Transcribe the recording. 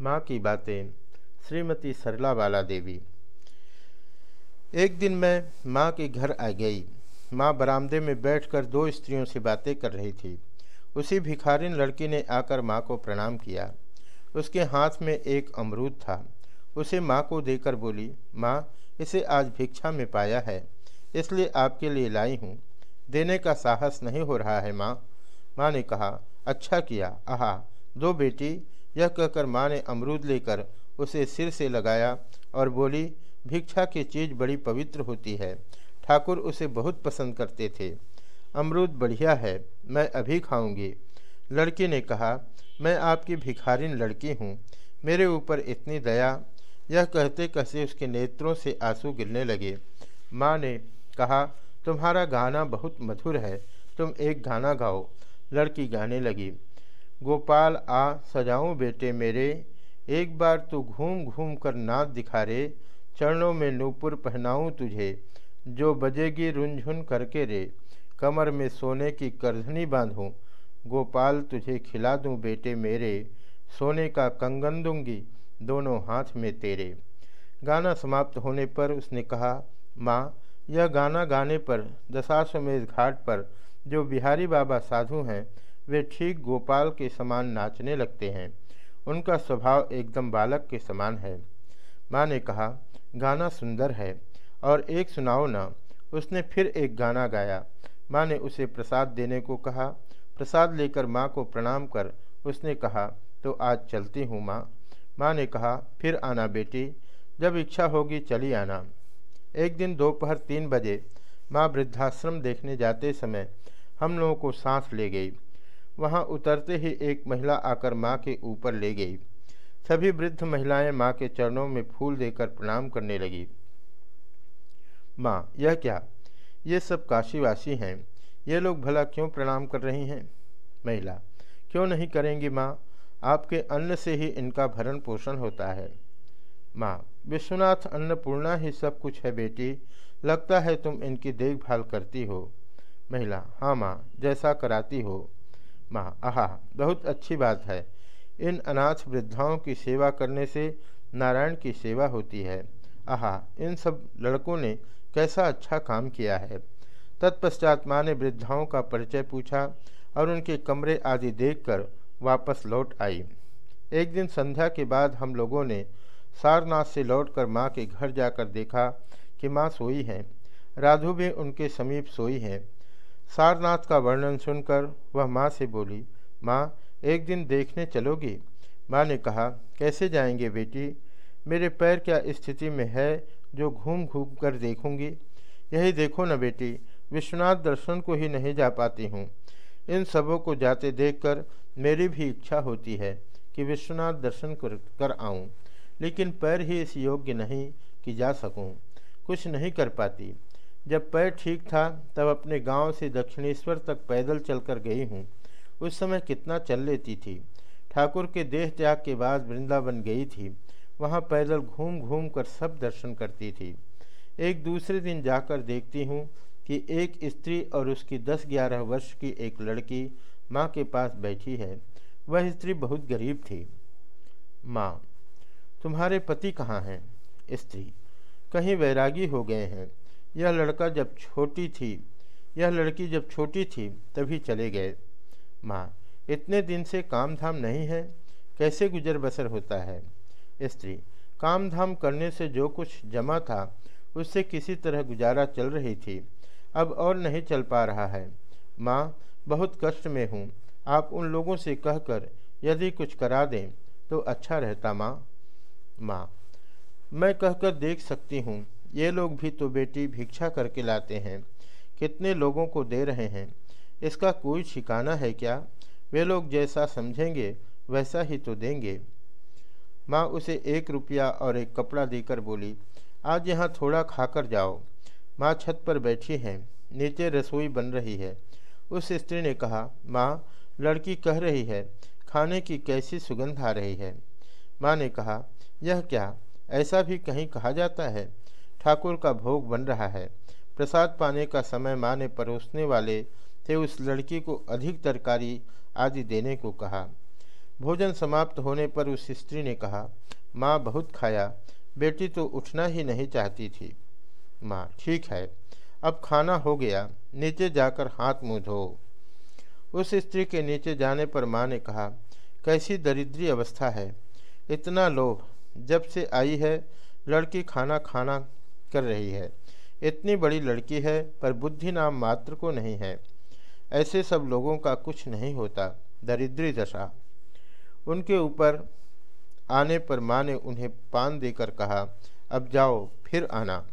माँ की बातें, श्रीमती सरला बाला देवी एक दिन मैं माँ के घर आ गई। माँ बरामदे में बैठकर दो स्त्रियों से बातें कर रही थी। उसी भिखारिन लड़की ने आकर माँ को प्रणाम किया। उसके हाथ में एक अमरूद था। उसे माँ को देकर बोली, माँ, इसे आज भिक्षा में पाया है। इसलिए आपके लिए लाई हूँ। देने का साहस नहीं हो रहा है माँ। माँ ने कहा अच्छा किया। आहा, दो बेटी यह कहकर माँ ने अमरूद लेकर उसे सिर से लगाया और बोली, भिक्षा की चीज़ बड़ी पवित्र होती है। ठाकुर उसे बहुत पसंद करते थे। अमरूद बढ़िया है, मैं अभी खाऊँगी। लड़की ने कहा, मैं आपकी भिखारिन लड़की हूँ, मेरे ऊपर इतनी दया। यह कहते कहते उसके नेत्रों से आँसू गिरने लगे। माँ ने कहा, तुम्हारा गाना बहुत मधुर है, तुम एक गाना गाओ। लड़की गाने लगी। गोपाल, आ सजाऊं बेटे मेरे, एक बार तू घूम घूम कर नाच दिखा रे, चरणों में नूपुर पहनाऊं तुझे, जो बजेगी रुनझुन करके रे, कमर में सोने की करधनी बांधूं, गोपाल तुझे खिला दूँ बेटे मेरे, सोने का कंगन दूँगी, दोनों हाथ में तेरे। गाना समाप्त होने पर उसने कहा, माँ, यह गाना गाने पर, दशाश्वमेध घाट पर, जो बिहारी बाबा साधु हैं वे ठीक गोपाल के समान नाचने लगते हैं। उनका स्वभाव एकदम बालक के समान है। माँ ने कहा, गाना सुंदर है, और एक सुनाओ ना। उसने फिर एक गाना गाया। माँ ने उसे प्रसाद देने को कहा। प्रसाद लेकर माँ को प्रणाम कर उसने कहा तो आज चलती हूँ माँ। माँ ने कहा, फिर आना बेटी, जब इच्छा होगी चली आना। एक दिन दोपहर तीन बजे माँ वृद्धाश्रम देखने जाते समय हम लोगों को सांस ले गई। वहाँ उतरते ही एक महिला आकर माँ के ऊपर ले गई। सभी वृद्ध महिलाएँ माँ के चरणों में फूल देकर प्रणाम करने लगी। माँ, यह क्या? ये सब काशीवासी हैं। ये लोग भला क्यों प्रणाम कर रही हैं? महिला, क्यों नहीं करेंगी माँ? आपके अन्न से ही इनका भरण पोषण होता है। माँ, विश्वनाथ अन्नपूर्णा ही सब कुछ है बेटी। लगता है तुम इनकी देखभाल करती हो। महिला हाँ माँ, जैसा कराती हो। माँ, आहा, बहुत अच्छी बात है। इन अनाथ वृद्धाओं की सेवा करने से नारायण की सेवा होती है। आहा, इन सब लड़कों ने कैसा अच्छा काम किया है। तत्पश्चात माँ ने वृद्धाओं का परिचय पूछा और उनके कमरे आदि देखकर वापस लौट आई। एक दिन संध्या के बाद हम लोगों ने सारनाथ से लौटकर माँ के घर जाकर देखा कि माँ सोई हैं। राधु भी उनके समीप सोई हैं। सारनाथ का वर्णन सुनकर वह माँ से बोली, माँ, एक दिन देखने चलोगी? माँ ने कहा, कैसे जाएँगे बेटी? मेरे पैर क्या स्थिति में है जो घूम घूम कर देखूँगी? यही देखो न बेटी, विश्वनाथ दर्शन को ही नहीं जा पाती हूँ। इन सबों को जाते देखकर मेरी भी इच्छा होती है कि विश्वनाथ दर्शन कर कर आऊँ, लेकिन पैर ही इस योग्य नहीं कि जा सकूँ। कुछ नहीं कर पाती। जब पैर ठीक था, तब अपने गाँव से दक्षिणेश्वर तक पैदल चलकर गई हूँ। उस समय कितना चल लेती थी। ठाकुर के देह त्याग के बाद वृंदावन गई थी। वहाँ पैदल घूम घूम कर सब दर्शन करती थी। एक दूसरे दिन जाकर देखती हूँ कि एक स्त्री और उसकी दस ग्यारह वर्ष की एक लड़की माँ के पास बैठी है। वह स्त्री बहुत गरीब थी। माँ, तुम्हारे पति कहाँ हैं? स्त्री, कहीं वैरागी हो गए हैं। यह लड़का जब छोटी थी, यह लड़की जब छोटी थी, तभी चले गए। माँ, इतने दिन से काम धाम नहीं है, कैसे गुजर बसर होता है? स्त्री काम धाम करने से जो कुछ जमा था, उससे किसी तरह गुजारा चल रही थी, अब और नहीं चल पा रहा है। माँ, बहुत कष्ट में हूँ, आप उन लोगों से कहकर यदि कुछ करा दें तो अच्छा रहता माँ। माँ, मैं कहकर देख सकती हूँ ये लोग भी तो बेटी भिक्षा करके लाते हैं। कितने लोगों को दे रहे हैं? इसका कोई ठिकाना है क्या? वे लोग जैसा समझेंगे, वैसा ही तो देंगे। माँ उसे एक रुपया और एक कपड़ा देकर बोली, आज यहाँ थोड़ा खाकर जाओ। माँ छत पर बैठी हैं, नीचे रसोई बन रही है। उस स्त्री ने कहा, माँ, लड़की कह रही है, खाने की कैसी सुगंध आ रही है? माँ ने कहा, यह क्या? ऐसा भी कहीं कहा जाता है? ठाकुर का भोग बन रहा है। प्रसाद पाने का समय माँ ने परोसने वाले थे उस लड़की को अधिक तरकारी आदि देने को कहा। भोजन समाप्त होने पर उस स्त्री ने कहा, माँ, बहुत खाया। बेटी तो उठना ही नहीं चाहती थी। माँ, ठीक है। अब खाना हो गया। नीचे जाकर हाथ मुँह धो उस स्त्री के नीचे जाने पर माँ ने कहा, कैसी दरिद्री अवस्था है। इतना लोभ। जब से आई है, लड़की खाना खाना कर रही है। इतनी बड़ी लड़की है, पर बुद्धि नाम मात्र को नहीं है। ऐसे सब लोगों का कुछ नहीं होता, दरिद्री दशा। उनके ऊपर आने पर माँ ने उन्हें पान देकर कहा, अब जाओ, फिर आना।